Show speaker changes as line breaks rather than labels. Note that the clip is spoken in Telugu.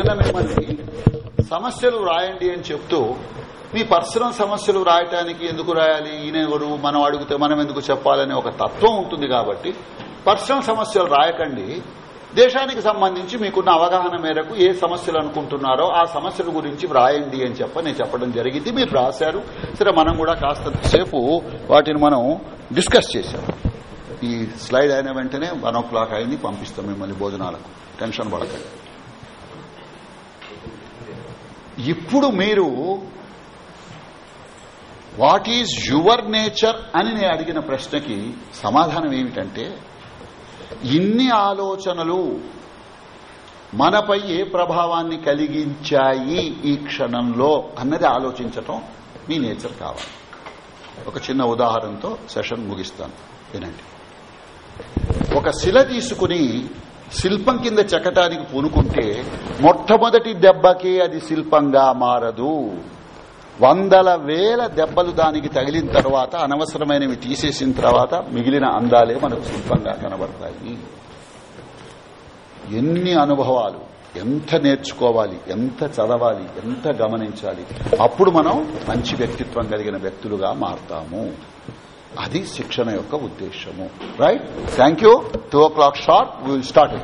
నిన్న మిమ్మల్ని సమస్యలు రాయండి అని చెప్తూ మీ పర్సనల్ సమస్యలు రాయటానికి ఎందుకు రాయాలి ఈయన ఎవరు మనం అడిగితే మనం ఎందుకు చెప్పాలనే ఒక తత్వం ఉంటుంది కాబట్టి పర్సనల్ సమస్యలు రాయకండి. దేశానికి సంబంధించి మీకున్న అవగాహన మేరకు ఏ సమస్యలు అనుకుంటున్నారో ఆ సమస్యల గురించి వ్రాయండి అని చెప్ప నేను చెప్పడం జరిగింది. మీరు రాశారు. సరే మనం కూడా కాస్తంతసేపు వాటిని మనం డిస్కస్ చేశాం. ఈ స్లైడ్ అయిన వెంటనే వన్ ఓ క్లాక్ అయింది పంపిస్తాం మిమ్మల్ని భోజనాలకు. టెన్షన్ పడకండి. ఇప్పుడు మీరు వాట్ ఈజ్ యువర్ నేచర్ అని నేను అడిగిన ప్రశ్నకి సమాధానం ఏమిటంటే ఇన్ని ఆలోచనలు మనపై ఏ ప్రభావాన్ని కలిగించాయి ఈ క్షణంలో అన్నది ఆలోచించటం మీ నేచర్ కావాలి. ఒక చిన్న ఉదాహరణతో సెషన్ ముగిస్తాను. వినండి. ఒక శిల తీసుకుని శిల్పం కింద చెక్కటానికి పూనుకుంటే మొట్టమొదటి దెబ్బకే అది శిల్పంగా మారదు. వందల వేల దెబ్బలు దానికి తగిలిన తర్వాత అనవసరమైనవి తీసేసిన తర్వాత మిగిలిన అందాలే మనకు శిల్పంగా కనబడతాయి. ఎన్ని అనుభవాలు ఎంత నేర్చుకోవాలి ఎంత చదవాలి ఎంత గమనించాలి అప్పుడు మనం మంచి వ్యక్తిత్వం కలిగిన వ్యక్తులుగా మారతాము. అది శిక్షణ యొక్క ఉద్దేశము. Right thank you two o'clock short will start